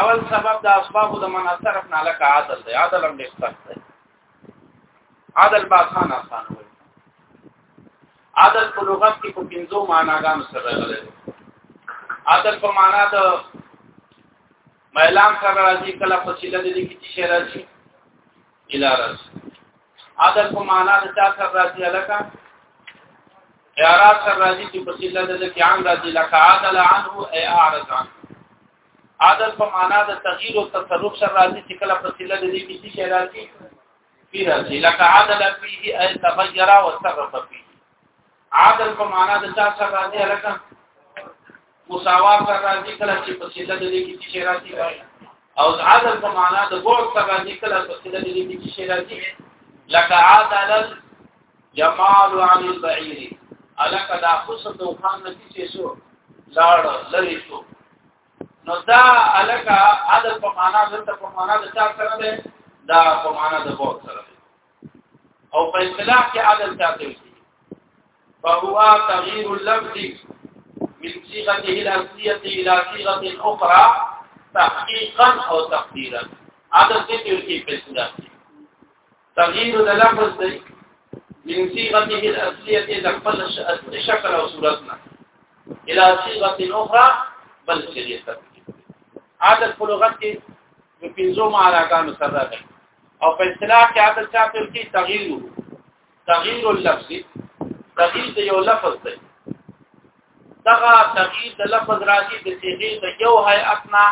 اول سبب د اسباب د من اثر نه لک عادل دی عادل هم ډېر سخت دی عادل په آسان آسان وي عادل په لغت کې په پنځو معناګان سره راغلی دی عادل په معنا د ميلان سره راځي کله په سیله دي کې چې راځي الارز عدل په معنا د چا سره راځي لکه اعراض سره راځي چې په سله د کې عام راځي لکه عدل عنه اي اعرض عنه عدل په معنا د تغییر او تصرف سره راځي چې کله په سله د دې کې شي راځي فی راځي لکه عدل فيه اي تغير او تصرف فيه عدل په معنا د چا سره راځي لکه مساوات سره راځي کله چې په سیله د دې کې چې راځي او عدل په معنا د بعد سره راځي کله په سیله د دې کې چې راځي لکه عدل جمال عن البعير الک دا خصم د وخان نتی چې شو لاړ لری شو نو دا الک عدل په معنا دلته په معنا د چا سره ده دا په معنا د بعد سره ده او په اصطلاح کې عدل چاته وي فهو تغيير اللفظ من صيغته الاصليه الى صيغه اخرى تحقيقا او تقديرا هذا ذکر کې فیصله تغيير د لفظ دی من صيغته الاصليه د خپل شکل او صورتنا الى صيغه اخرى بل صيغه تقدير عادت په لغت کې د پنځو معناګانو سره ده او په اصطلاح کې عادت چا تل کې تغيير تغییر اللفظ تغییر د یو لفظ دی دغه تغییر د لفظ راځي د صيغه د یو هيئت نه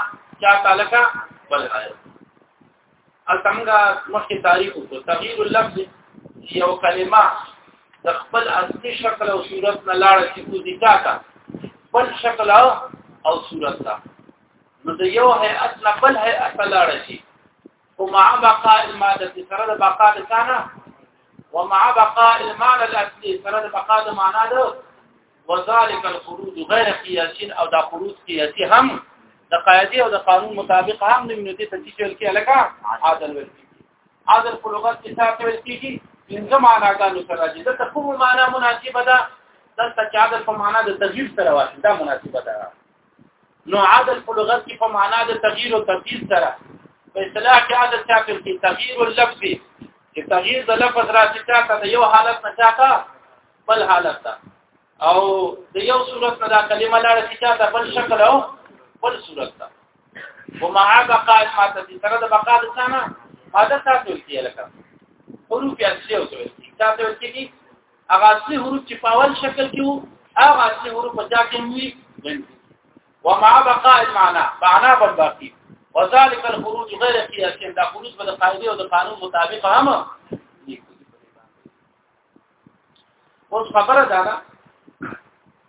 چا تعلقه بل هيئت التمغه مخکې تعریف وکړو تغییر اللفظ یو کلمه د خپل اصلي شکل او صورت نه لاړ شي کو ذکا تا بل شکل او صورت تا نو د یو هيئت نه بل هيئت لاړ شي ومع بقاء الماده سره د بقاء د ثانه ومع بقاء المعنى الاصلي سره د بقاء د معنا ده وذلك الخروج غير قياسي او دا خروج قياسي هم د قاعده او د قانون مطابق هم د منوتي تفصیل ویل کې الکه عادل ویل کې عادل په لغت کې څه ویل کېږي پنځه معناګانو سره دي د کوم معنا مناسبه ده دلته چې عادل په معنا د تغییر سره وایي دا مناسبه ده نو عدل په لغت کې په معنا د تغییر او تبديل سره په اصطلاح کې عدل شامل دی تغییر اللفظ چې تغییر د لفظ راځي چاته د یو حالت نه چاته بل حالت ته او د یو صورت نه دا کلمه لاړه چې چاته بل شکل او بل صورت ته ومع بقاء ما ته سره د بقا د ثانه ماده تاسو کې لکه حروف اصلي او څه تاسو کې هغه اصلي حروف چې په اول شکل کې وو هغه اصلي حروف په ځا کې وي ومع بقاء المعنى معنا بل باقي وذلك الخروج غير قياسي دا خروج به د قاعده او د قانون مطابق هم اوس خبره ده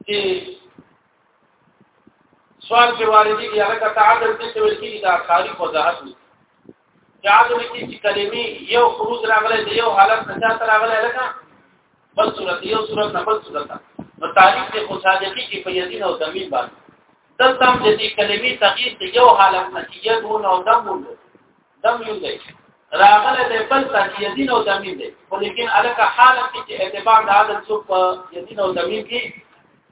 چې سوال کې واردې دي هغه تعادل دې ته ویل کېږي دا تاریخ وضاحت دي تعادل کې چې کلمې یو خروج راغلی دی یو حالت نه چاته راغلی لکه بل صورت یو صورت نه بل صورت نو تاریخ کې خو صادقي کې په یدین او دمین باندې دلته هم دې کلمې تغییر دی یو حالت نه چې یو او دم وندو دم یو دی راغله د بل ته یدین او دمین دی ولیکن الکه حالت کې اعتبار د عادت څوک یدین او دمین کې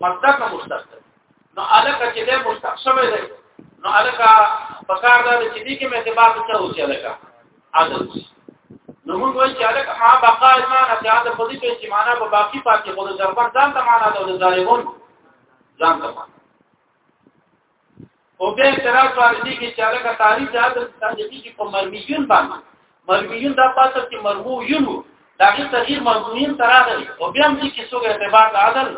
مصدر نه مشتق دی نو الکه چې د مشتق شوی دی نو الکه په کار دا چې دې کې مې اعتبار څه اوسې الکه عدد نو موږ وایو چې الکه ما بقا ایمان ته عدد په دې کې چې معنا په باقی پاتې خو د ځربان ځان ته معنا ده او د ظالمون ځان ته معنا او بیا اعتراض باندې کې چې هغه تاریخ د حضرت صادقي کې په مرمیون باندې مرمیون دا پاتې چې مرمو یونو دا هغه تغییر مرمیون تر راغلی او بیا هم چې څوګ اعتبار د عدل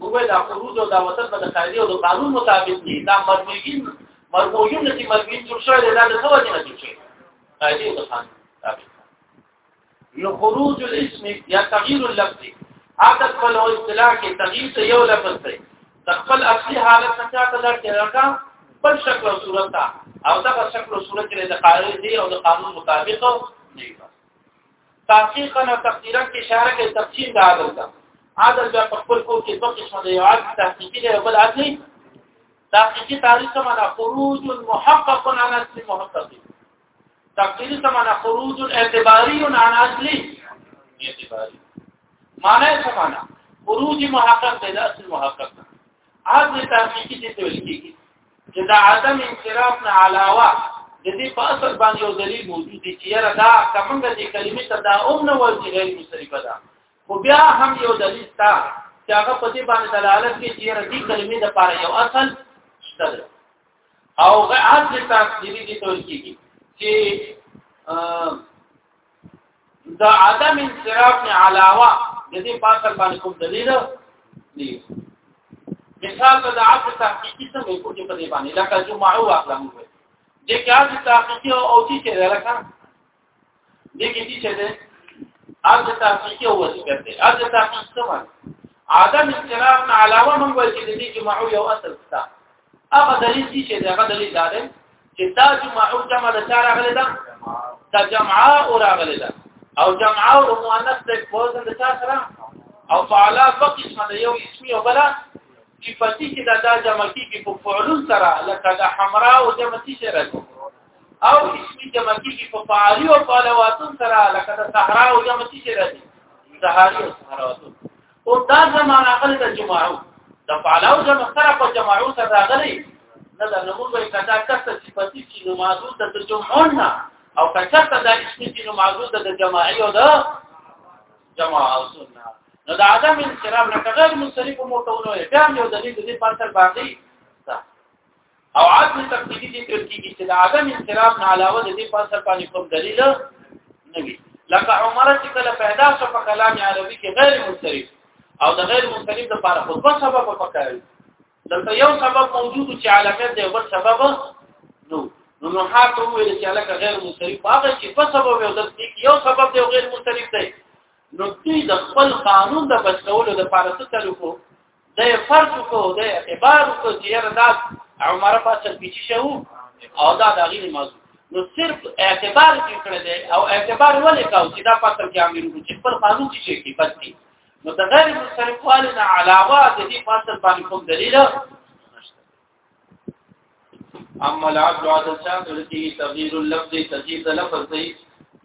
موږ دا فروض او دا وطن په قاعده او قانون مطابق دي دا مرمیون مرمیون چې مرمیون جوړ شوی دا د څه وجه نه جوړ شوی قاعده او قانون نو خروج الاسم یا تغییر اللفظ هغه خپل اصطلاح کې تغییر ته یو لفظ دی د خپل اصلي حالت نه چاته دا کېږي بل شکل او صورت او دا شکل او صورت کې د قانون دی او د قانون مطابق نه وي تحقیقا او تقدیرا کې اشاره کوي تقسیم د عادل ته عادل بیا په خپل کور کې دوه قسمه دی یو عادل تحقیقي دی بل اصلي تحقیقي تعریف څه معنا خروج محقق عن اصل محقق تقدیری سمانا خروج اعتباری و نانا اصلی اعتباری مانا سمانا خروج محقق دی دا اصل محقق دی عدم تحقیقی دی ته ویل کیږي چې دا عدم انصراف نه علاوه د دې په اصل باندې یو دلیل موجود دی چې یاره دا کومه دې کلمې ته دا اوم نه ول چې غیر مصرفه ده خو بیا هم یو دلیل تا چې هغه په دې باندې دلالت کوي چې یاره دې کلمې د پاره یو اصل شته او غاعت کې تفسیری دي تول کیږي چې دا عدم انصراف نه علاوه د دې پاتل باندې کوم دلیل دی مثال د عدم تحقیقی څه مې کوټه په دې باندې لکه جمعه او اقلام وي چې کار د تحقیقی او اوتی چې لکه دې کې چې ده ارز تحقیقي او وظیفه ده ارز تحقیق څه معنی عدم اختلاف نه علاوه موږ وایو چې دې کې معو یو اصل ده هغه دلیل چې ده هغه دلیل ده چې دا جمعو جمع د چا راغلی ده دا جمعه او راغلی ده او جمعه او مؤنث د وزن د چا سره او فعلا فقسم د یو اسمي او بلا صفتی چې دا جمع کیږي په فعلون سره لکه د حمراء او جمع چې راځي او اسمی جمع کیږي په فعالی او فعلواتون سره لکه د صحرا او جمع کیږي راځي صحاری او صحراواتون او دا زمان اقل د جمعو د فعلاو جمع سره په جمعو سره راغلي نه د نمور به کدا کته صفتی چې نو معذور د جمعون نه او کچته د اسمی چې نو معذور د جماعي او د جماعتون نه نو د عدم انصراف لکه غیر مصرف مو ټولو بیا یو دلیل دې پاتل باقي او عدم تقدیری ذکر کیږي چې د عدم انصراف نه علاوه د دې په اثر باندې کوم دلیل نه وي لکه عمر چې کله پیدا شو په کلام عربي کې غیر مستریف او د غیر مستریف لپاره خو په سبب پکاري دلته یو سبب موجود چې علامه دی بل سبب نو نو نو حاته ویل چې علاقه غیر مستریف هغه چې په سبب یو د یو سبب دی غیر مستریف دی نو دوی د خپل قانون د بچولو لپاره څه تلوکو د فرض کو د اعتبار کو چې دا عمر په اصل کې شو او دا د غیر موضوع نو صرف اعتبار کې کړی دی او اعتبار ولې کاو چې دا پاتل کې امیر کو چې پر قانون کې شي کې پد کې نو د غیر مصرفوالنا علاوه د دې فاصل باندې کوم دلیل اما العدل عدل چا ورته تغییر اللفظ تغییر د لفظ دی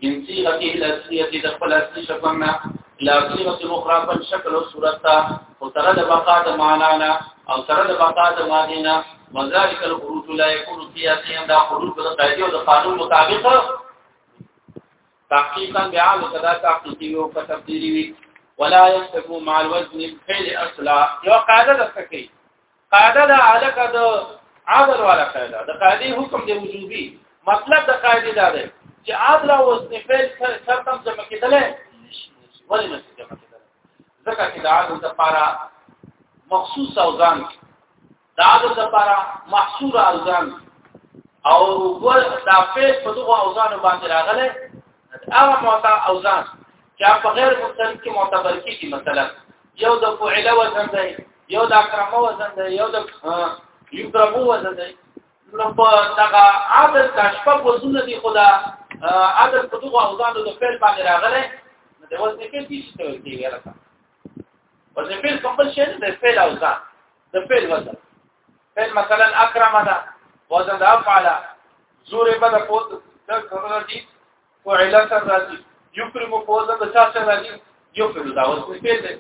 من صيغته الاصليه د خپل اصلي شکل نه لا صيغه اخرى په شکل او صورت ته او تر د بقا د معنا نه او تر د بقا د معنی نه مذالک الخروج لا يكون سياسيا يعني دا خروج د قاعده او د قانون مطابق تحقیقا بعام کدا تحقیقی او تفسیری ولا يستقو مع الوزن فعل اصلا یو قاعده د فقہی قاعده د علاقه د عادل والا قاعده د قاعده حکم دی وجوبي مطلب د قاعده دا دی چې عادل او استفال شرط هم جمع کېدل ولې نه جمع کېدل ځکه چې د عادل لپاره مخصوص اوزان د عادل لپاره محصور اوزان او ول دا فعل په دغه اوزان باندې راغله هغه موتا اوزان چې په غیر مختلف کې معتبر کیږي مثلا یو د فعل وزن دی یو د اکرم وزن دی یو د یکرم وزن دی نو په دغه عادت کا شپږ وزن دي خدا عادت په دغه اوزان د فعل باندې راغله د وزن کې څه شي ته کیږي راځه وزن فعل کوم شي د فعل اوزان د فعل وزن فعل مثلا اکرم ده وزن د افعل زوره به د پوز د سره راځي فعل سره راځي یکرم پوز د چا سره راځي یکرم دا اوس فعل دی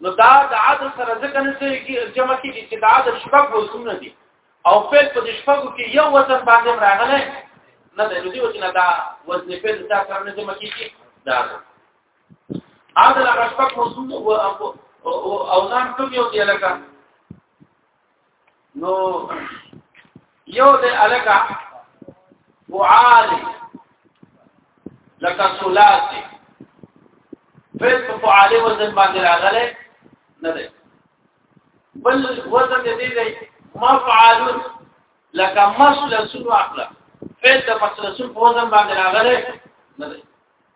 نو دا د عدد سره ځکه نه سره کې جمع کېږي چې د عدد شپږ وزنونه دي او فعل په شپږو کې یو وزن باندې راغلی نه دی نو دی وزن دا وزن فعل د چا سره نه جمع کېږي دا هغه هغه شپږ موضوع او او ځان کوم یو دی لکه نو یو دی الکا وعال لکه ثلاثي فعل په فعال وزن باندې راغله نه دی بل وزن دې دی مفعال لکه مسلسل عقل فعل د مسلسل په وزن باندې راغله نه دی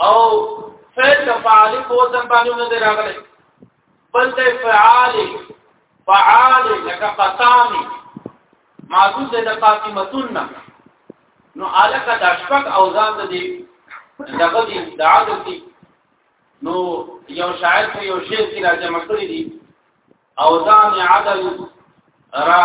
او فعل د فعال په وزن باندې نه دی راغلی بل ته فعال فعال لکه قطامي معذور دی د قاتمتون نه نو الکه د شپک او ځان د دې دغه دي د عادت دي نو یو شاعر په یو شعر کې راځم کړی دي او ځان عدل را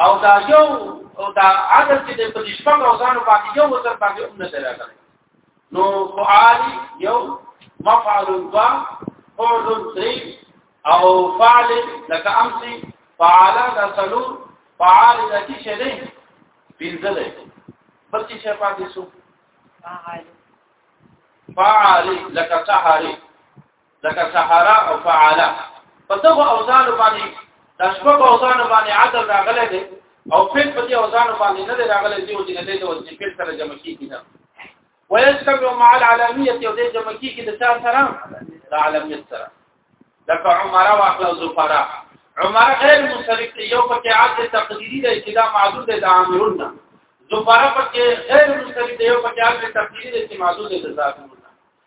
او دا یو او دا عدد چې د پدیشپه او ځانو باندې یو وزر باندې هم نه راغلی نو فعال یو مفعل دوا فعل درې او فعل لکه امسی فعال دا سلور فعال دا کی شه دی پنځه دی بل چې شه پاتې شو فعال لکه سحری لکه سحرا او فعالا په دغه اوزان باندې د شپږ اوزان باندې عدل راغلی دی او فعل په دې اوزان باندې نه راغلی دی او چې نه دی د وزن فعل سره جمع کیږي نه ويجتمع مع العالميه او دې جمع کیږي د چا سره د عالمیت سره لکه عمره واخلا زفرا عمره غیر منصرف دی یو پکې عادت تقدیری دی چې دا معذور دی د عامرونه زفرا پکې غیر منصرف دی یو پکې عادت تقدیری دی چې معذور دی د ذاتونه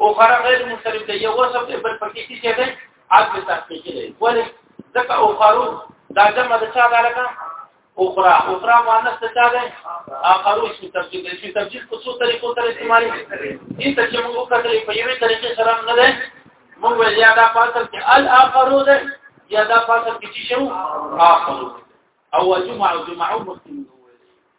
او خره غیر مختلف دی یو سب دی بل پکې کې څه دی عدم تحقیق دی ولې ځکه او خرو دا جمع د چا دالګه اخرى اخرى مؤنث څه دی اخرو اسم تفضیل اسم تفضیل په څو طریقو سره استعمالي دي ته چې موږ کتلې په یوې طریقې سره نه ده موږ ویل یا دا فاصل کې الاخرو ده یا دا فاصل کې چې شو اخرو او جمع جمعو مختلف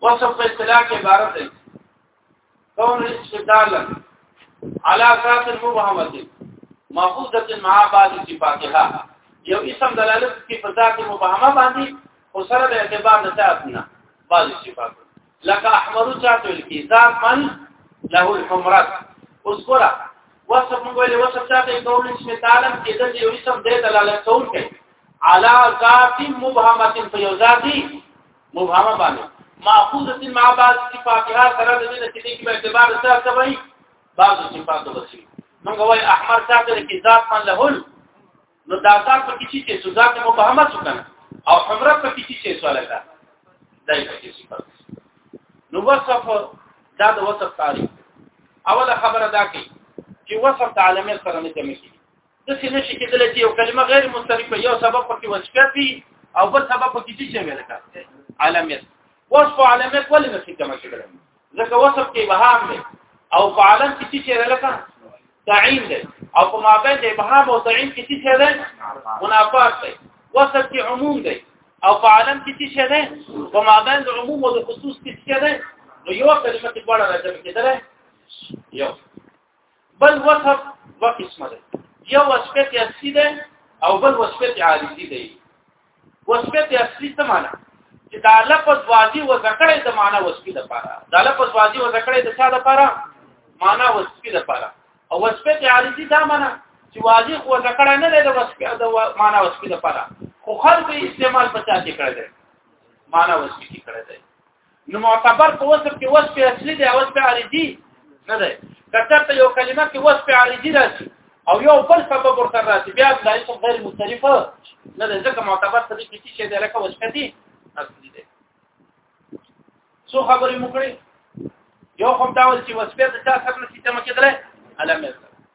وصف په اصطلاح کې عبارت دی کون استدلالا على ذات المبهمه ماخوذه مع بعض صفاتها یو اسم دلالت کوي په ذات مبهمه باندې او سره د اعتبار نه تاسنه بعض صفات لکه احمر چاته لکی ذات من له الحمرات اوس ګره وصف موږ ویلې وصف چاته کول اسم تعالی کې د یو اسم د دلالت څون کوي علا ذات مبهمه په یو ذاتی مبهمه باندې ماخوذه مع بعض صفاتها سره د دې چې دې په اعتبار سره څه وایي بعض صفات وسی موږ وایي احمر ساتل کې ذات من له نو دا ذات په کیچی چې سزا ته مبهمه شو کنه او حمره په کیچی چې سواله ده دای په کیچی صفات نو وصف دا د وصف تعریف اوله خبره دا کې چې وصف تعالی مې سره نه کمی د څه نشي کېدل چې یو کلمه غیر مستریفه یو سبب پکې وسپیات وي او بل سبب پکې چې څه ویل کاته علامت وصف علامت ولې نه څه کما کېدل ځکه وصف کې بهام دی او په عالم کې چې ویل کا تعین دی او په مابین د ابهام او تعین کې څه شی ده منافات دی وصف کې عموم دی او په عالم کې څه شی ده په مابین د عموم او د خصوص کې څه شی ده نو یو کلمه په اړه راځي کېدل یو بل وصف دو قسمه ده یو وصفت اصلي ده او بل وصفت عارضي ده وصفت اصلي څه معنی چې دا لفظ واضح و ذکرې د معنی وصفي ده پاره دا لفظ واضح و ذکرې د څه ده پاره معنی وصفي ده پاره او وصفت عارضي دا معنی چې واضح و ذکرې نه ده د وصفي د معنی وصفي ده پاره خو خلک استعمال پچا کې کړی ده معنی وصفي کې کړی ده نو معتبر په وصف کې وصف اصلي دی او وصف عارضي نه دی کچته یو کلمه کې وصف عارضي راځي او یو بل سبب ورته راځي بیا د اسم غیر مختلف نه دی ځکه معتبر څه دي چې شی دی لکه وصف دي اصلي دی څو خبرې مو کړې یو خو دا ول چې وصف د چا سره نشي تم کېدلی علامه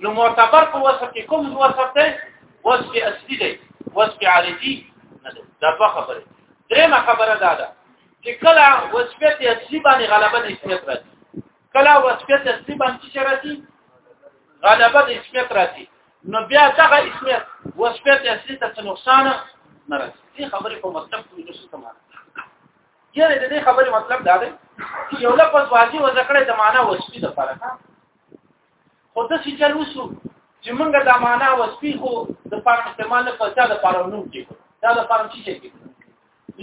نو معتبر په وصف کې کوم وصف دی وصف اصلي دی وصف عارضي نه دی دا په خبره درېمه خبره دا ده چې کله وصفیت اصلي باندې غلبه د اسمیت راځي کله وصفیت اصلي باندې چې راځي غلبه د اسمیت راځي نو بیا دغه اسمیت وصفیت اصلي ته نقصان نه راځي دې خبرې په مطلب کې نو څه معنا یره دې خبرې مطلب دا دی چې یو لفظ واضح وځکړې د معنا وصفي د فرق خو د څه چل وسو چې موږ دا معنا وسپی خو د پاره استعمال نه پچا د پاره نوم کې دا د پاره چی کې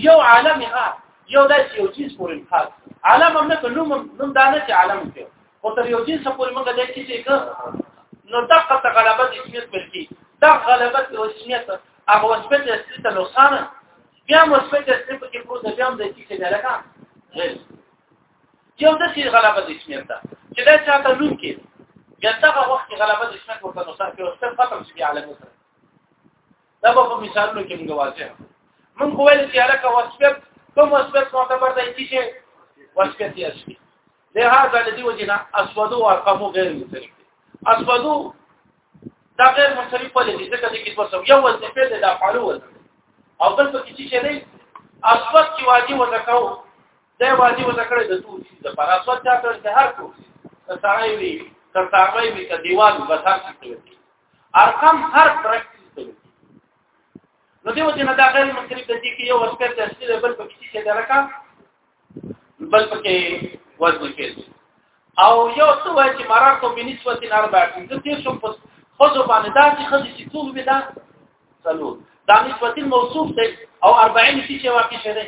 یو عالم ها یو د یو چیز پورې خاص عالم هم نه نوم نوم دا نه چې عالم کې خو تر یو چیز پورې موږ د کې چې نو دقه غلبه د اسمیت پر کې دا غلبه د اسمیت هغه وسبت اصلي ته نقصان بیا وسبت اصلي په کې پروت بیا هم د کې چې لکه یو د سی غلبه د اسمیت ده چې دا چاته لون کې بیا دغه وخت غلبه د اسمیت ورته نو سره کې او ستر ختم شي علي مصر دا په مثالونو کې موږ واضح من خو ویل چې علاقه وسبب کوم وسبب معتبر دی چې وسبب دی اصلي لهدا لدی وجنا اسودو ارقامو غیر مختلف اسودو دا غیر مختلف په دې ځکه چې کیسه سم یو وزن په دې د افعال وزن او بل په کیسه چې نه اسود چې واجب وزکاو دا واجب ذکر د ټول چیز د پر اساس چا کړ چې هر څوک تساوي وي تساوي وي ته دیوال بس هر څه کوي ارقام هر پرکټیس کوي نو دیو چې نه دا غیر منطقي د دې کې یو اسپیکټ اصلي دی بل پکې چې دا راکا بل پکې وزن کوي او یو څه وایي چې مرار کو بنسبت نه اربع د دې څو په خزو باندې دا چې خزې چې څو به دا څلور دا نسبت موصوف دی او 40 چې واقع شوی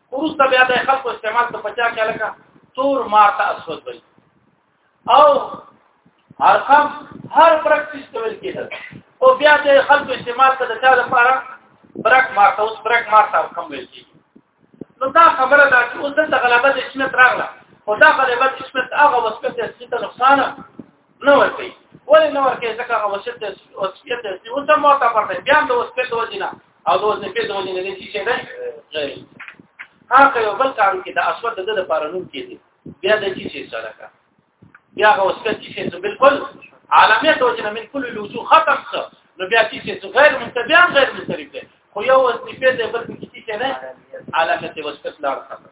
وروسته بیا د خلکو استعمال ته پچا کې لکه تور مار ته اسود وي او ارقام هر برک استعمال کېدل او بیا د خلکو استعمال ته د چا لپاره برک مار ته اوس برک مار ته کم ویل کېږي نو دا خبره ده چې اوس د غلبه د شمت راغله او دا غلبه د شمت هغه وسپت اصلي ته نقصان نه ورکي ولې نه ورکي ځکه هغه وسپت وسپت اصلي اوس هم معتبر دی بیا د وسپت وجنه او د وظیفې د وجې نه دي چې نه غیر هغه یو بل کارو کې د اسود د لپاره نوم کېږي بیا د چی شي سره کا بیا هغه وسکه چی شي څه بالکل عالمیت او جن من کل الوجوه ختم څه نو بیا چی شي څه غیر متبع غیر متبع خو یو وظیفه د بل کې چی شي نه عالمیت وسکه لاړ ختم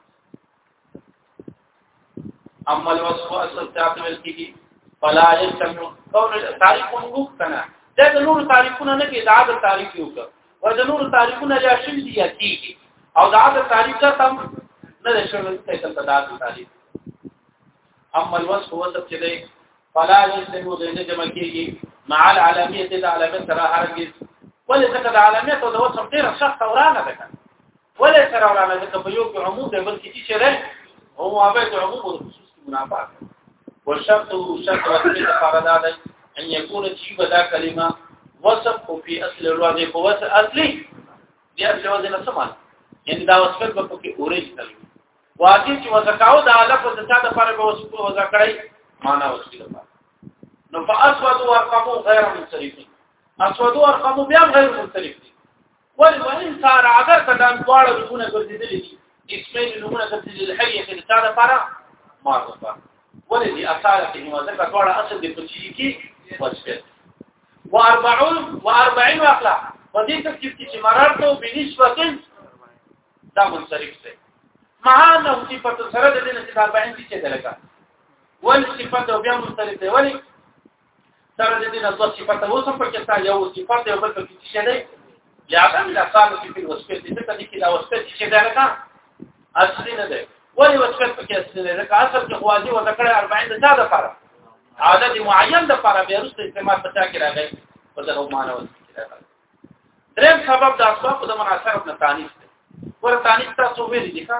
اما الوصف اصل تعقل الكيكي فلا يستمع قول التاريخ مختنا دا د نور تاریخونه نه کې دا د تاریخ یو څه و د نور تاریخونه یا شل دي یا کیږي او دا د تاریخ څخه تم نه د شل څخه تل دا د تاریخ اما الوصف هو څه چې دی فلا يستمع غیر جمع کیږي مع العالميه د عالمه سره هرګز ولې څنګه د عالمه ته د وصف ډیر سخت ورانه ده ولا سره ولا نه ځکه په یو کې عموم دی بلکې چې ده او موابعت عموم او خصوص منافات والشرط شرط وکړي لپاره دا دی ان يكون شي بدا کلمه وصف او په اصل الوضع په وصف اصلي دي اصل وضع نه سمال یعنی دا وصف په کې اوریجنل واجب چې وځکاو دا لفظ د څه لپاره به وصف وځکړي معنا وصف لپاره نو فاسود ورقمو غیر منصرفين اسود ورقمو بیا غیر منصرفين ولی ولی سارا اگر کدا دواړه نمونه ګرځیدل دي اسمین نمونه ګرځیدل حیه کې تا دا پارا معرفه ولی دي اصاله کې نو ځکه دواړه اصل دي پچی کې واسفه و 40 و 40 واخلا په دې ترتیب کې چې مرارته بنسبت دا منصرف دی مها نه چې په سره د دې نه چې 40 کې څه دلګه ول صفات او بیا منصرف دی ولی سره د دې نه دوه صفات اوس په کې تا یو صفات یو بل پکې څه دی یا دا من اصل کې په وسپې دې ته دې کې دا وسپې چې دا نه کا اصلي نه دی ولی وسپې پکې اصلي نه لکه اصل کې غواځي و ذکر 40 د چا د فار عدد معین د فار به رسته استعمال پتا کې راغی په دغه معنی وسپې دریم سبب د اسباب د مناسبت نه تانیس دی ور تانیس تاسو ویل دي ښا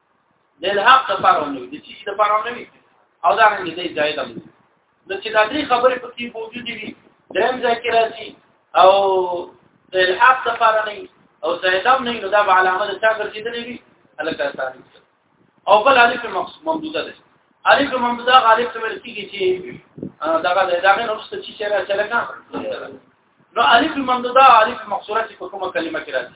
د الحاق د پاره نه دي چې د پاره نه وي او دا رنګ دی ځای دم نو چې دا درې خبرې پکې موجود دي درم ځای کې راځي او د الحاق د پاره نه او ځای دم نه نو دا به علامه د څنګه ګرځېدلې وي الکه ثاني او بل الف مقصود ممدوده ده الف ممدوده غالب څه ویل کیږي چې دا دا دا نه نوښته چې چیرې چلګا نو الف ممدوده الف مقصوره چې په کومه کلمه کې راځي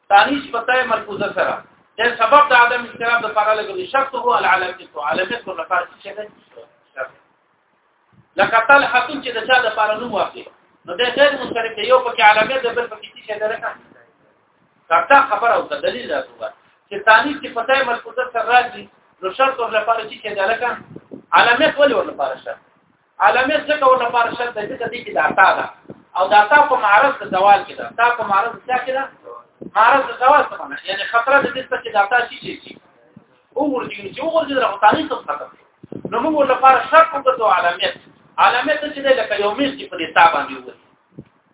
تانیس پتہ ملحوظه سره د سبب د عدم استراب د لپاره لګوي شرط هو العلامت علامت په لپاره څه ده لکه تل حتون چې د چا د لپاره نوم واخلي نو د غیر مشترک یو پکې علامت د بل پکې څه ده لکه کارته خبره او دلیل راځوه چې تانیس چې پتہ ملحوظه سره راځي نو شرط ور لپاره چې ده لکه علامت ولې ور لپاره شرط علامه څه کول لپاره شرط دی چې دې کې داتا ده او داتا په معرض د زوال کې ده دا په معرض د څه کې ده معرض د زوال څه معنی یعنی خطر د دې څخه چې داتا شي شي شي او ورته چې او ورته د غوتانی څه خطر نو موږ لپاره شرط وګورو علامه علامه څه چې ده لکه یو میز کې په دې تابع دی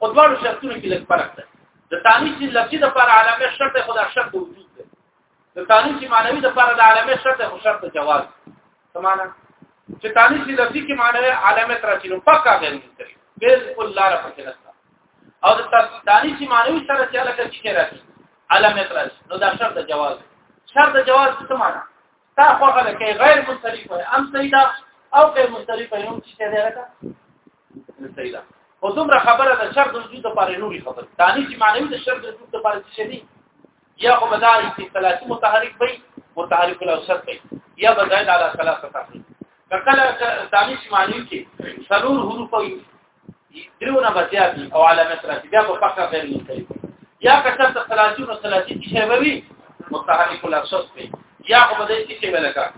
په دواړو شرطونو کې لږ فرق دی د تانیث لفظي د پر علامه شرط خدا شرط وجود دی د تانیث معنوي د پر د علامه شرط خو شرط جواز سمانه چې تانیث لفظي کې معنی علامه تر چې نو پکا غیر مستری بالکل لار پکې نشته او د تانیث معنوي سره چې لکه چې راځي علامه تر نو دا شرط جواز شرط جواز څه معنی تا خو هغه کې غیر مستریف وي ام سیدا او غیر مستریف وي هم چې ته راته سیدا او دومره خبره د شرط وجود لپاره نوري خبره دانی چې معنی د شرط وجود لپاره څه دي یا خو بدای چې ثلاثي متحرک وي متحرک الاوسط وي یا بدای علی ثلاثه تحرک کله دانی چې معنی کې سلور حروف وي درو نه بچیا دي او علامه ثلاثي بیا په فقره غیر مختلف یا کثر ته ثلاثي او ثلاثي چې شی وي متحرک الافسوس وي یا په دې کې چې ولکه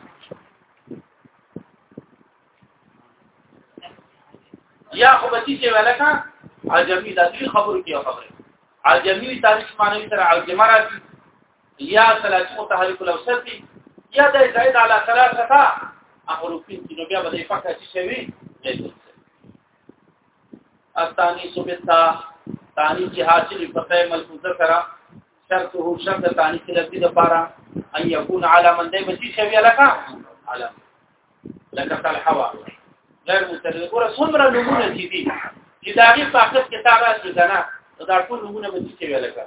یا خو به چې ولکه عجمی د دې خبرو کې خبره عجمی تاریخ معنی سره عجمه راځي یا ثلاثي متحرک الاوسط دي یا د زائد علی ثلاثه احرفین چې نو بیا به د فقه چې شوی الثاني سبتا ثاني چې حاصل په ته ملحوظه سره شرط هو شرط ثاني کې لفظي د پاره ان يكون على من دې بچي شوی لکه علم لکه قال حوا غیر متلل ګور څومره نمونه دي دي چې دا غي فقط کې تا راځي کنه دا ټول نمونه بچي شوی لکه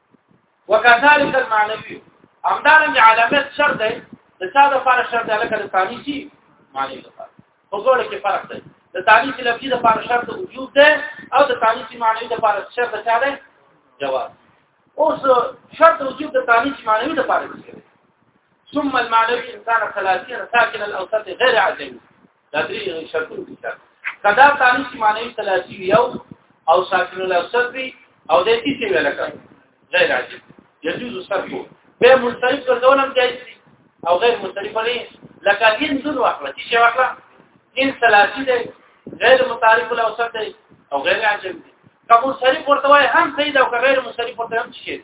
وکذالک المعنوی همدارنګه علامت شرط دی د چا د لپاره شرط دی لکه د ثاني شي معنی لپاره په ګوره کې فرق دی د ثاني شي لفظي د لپاره شرط وجود دی او د ثاني شي معنی د لپاره شرط چا دی جواز اوس شرط وجود د ثاني شي معنی د لپاره دی ثم المعنوي انسان ثلاثين ساكن الاوسط غير عدمي دا درې شرطونه دي کدا تانیث معنی ثلاثي یو او ساکن الاوسط وی او د دې څه ویل کړه غیر عاجز يجوز صرف به مسترف ګرځولم جایز دي او غیر مسترف نه لکه ان ذل واخله چې واخله ان ثلاثي ده غیر متعارف الاوسط ده او غیر عاجز دي کوم مسترف ورته وای هم صحیح ده او غیر مسترف ورته هم شي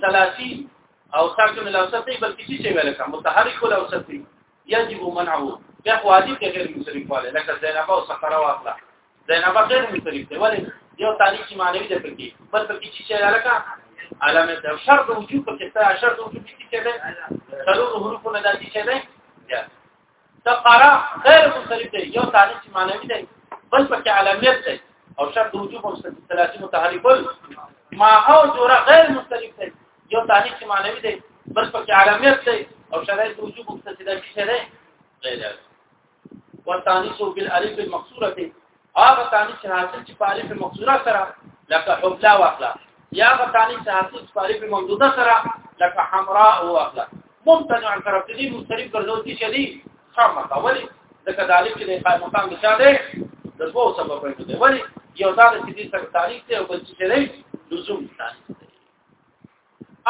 ثلاثي او ساکن الاوسطي بلکې چې څه ویل کوم متحرک الاوسطي يجب منعه بیا خو عادي کې غیر منصرف والے لکه زینب او سقره واخلا زینب غیر منصرف دی ولی یو تعلیق چې معنی دی پکې بل پکې چې څه لکه علامه د شرط وجود پکې څه شرط وجود کې څه دی ضرور حروف نه داتې څه دی تقرا غیر مختلف دی یو ثاني چې معنوي دی بل پکې علامت دی او شرط وجوب هم ثلاثي متحرک ما او جور غیر مختلف دی یو ثاني چې معنوي دی بل پکې علامت دی او شرط وجوب هم ثلاثي شری غیر والثاني بالالف المقصوره هغه تانی چې حاصل چې په الف مقصوره سره لکه حبلا واخلا یا هغه تانی چې حاصل چې په الف ممدوده سره لکه حمراء واخلا ممتنع عن طرف دې مختلف ګرځوتی شلی خامه اولی ځکه د الف کې د قائم مقام نشا ده د دوه سبب پېټو دی ولی یو دا چې دې سره تاریخ ته او بل چې دی لزوم تاریخ دی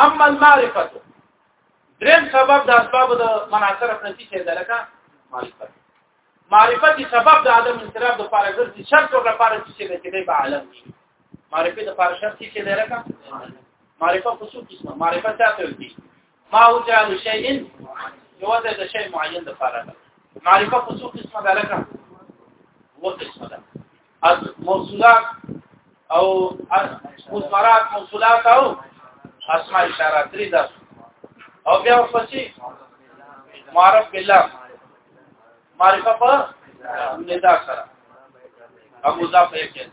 اما المعرفه دریم سبب د اسباب د مناصرف نتیجه ده لکه معرفت معرفت کی سبب د عدم انصراف د لپاره ګرځي شرط ور لپاره چې د کېدې په عالم دی معرفت د لپاره شرط چې دی لکه معرفت په څو قسمه معرفت څه دی ما هو جعل شيء یو د شی معین د لپاره معرفت په څو قسمه ده لکه وقسمه ده موصولات او مصمرات موصولات او اسماء اشارات لري دا او بیا ورپسې معرف بالله معرفه په ندا سره او مضاف یې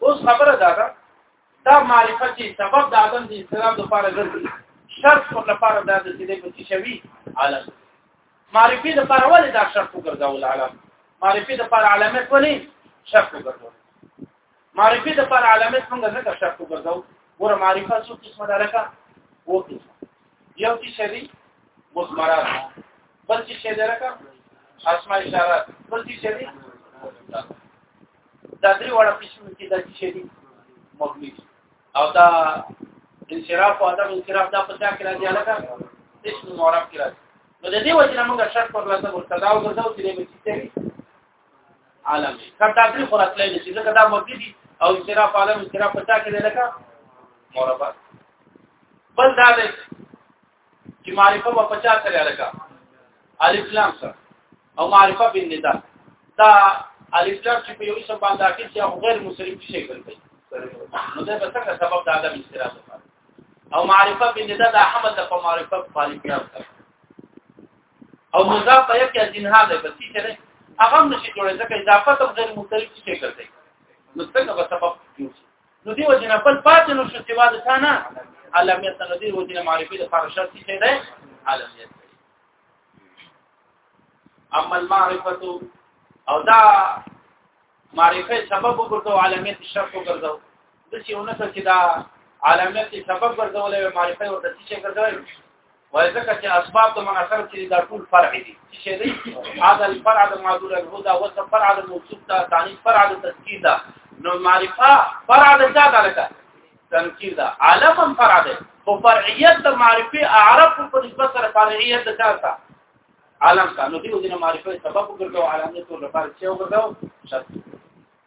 اوس خبره ده دا, دا معرفه چې سبب د عدم د استلام لپاره ګرځي شرط پر لپاره دا د دې په شوی عالم معرفي د پر ولې دا شرط وګرځول علم معرفي د پر علامت ولې شرط وګرځول معرفي د پر علامت موږ ځکه شرط وګرځول ګور معرفه څو قسمه ده لکه وو قسمه یو چې شری مضمرات بل چې شری لکه اسماء اشارات بل چې شری دا درې وړه قسم کې د شری مبني او دا انصراف او عدم انصراف دا په څه کې راځي علاقه اسم معرب کې راځي نو د دې وجه نه موږ شرط پر لاسه مرتدا او ګرځاو چې موږ چې عالم کړه دا خو راتلې چې دا دا مرتدي دي او انصراف عالم انصراف په څه کې لکه معرب بل دا دی چې معرفه په پچا سره لکه الف لام سره او معرفه بالندا دا الف لام چې په یو اسم باندې داخل شي او غیر مسلم شي کوي نو دا به څنګه سبب د عدم استراحت او معرفه بالندا دا حمد په معرفه خالقیات او مضاف په یو کې جنها ده په څه سره هغه نشي جوړه ځکه اضافه ته غیر مسلم شي کوي نو څنګه به سبب جوړ شي نو دی وجه نه بل پاتې نو شو سیوا د ثانا علمیت نو دی وجه نه معرفي د فار شرط څه ده علمیت اما المعرفه او دا معرفه سبب وګرځو علمیت شرط وګرځو د چې ونه څه چې دا علامت سبب ګرځولې معرفت ورته چې ګرځولې وای ځکه چې اسباب د مناصر کې دا ټول فرع دي چې دی هذا الفرع د معذور الهدى وصف فرع د موصوف ته ثاني فرع د تذکیر ده نو معرفه فرع د ځا ده تنکیر ده عالم هم فرع ده خو فرعیت د معرفه اعرف په نسبت سره فرعیت ده څه عالم کا نو دې د معرفه سبب وګرځاو عالم ته لپاره چې وګرځاو شرط